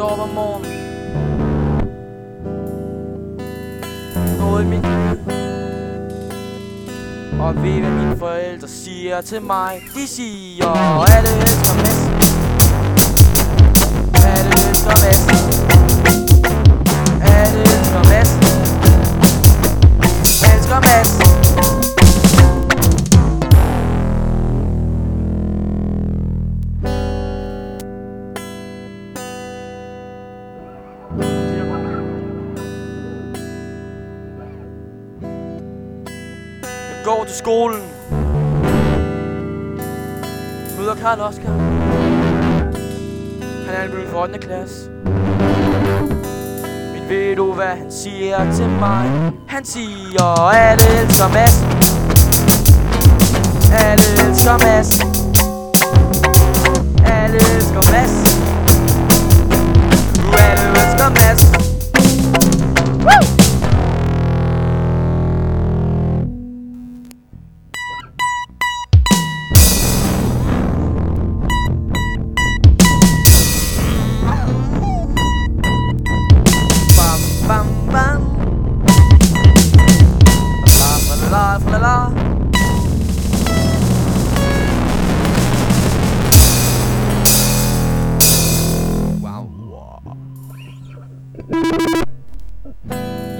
står op om morgenen Noget i min Og ved hvad mine forældre siger til mig. De siger, alle elsker Messi Alle elsker Messi går til skolen Møder Karl Oskar Han er begyndt for 8. klasse Men ved du hvad han siger til mig? Han siger alle elsker Mads Alle elsker Mads la. Wow.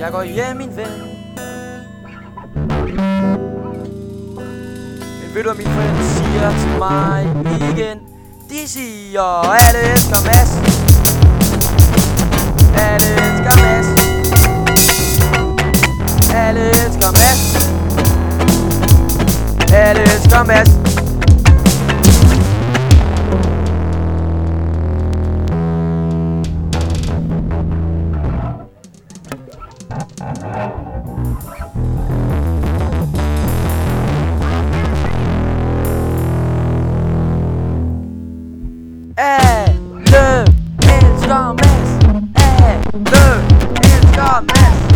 Jeg går hjem, min ven. Men ved du, hvad mine forældre siger til mig igen? De siger, alle elsker Mads. Gomez. Hey, look, gone, mess. Hey, look, gone, mess.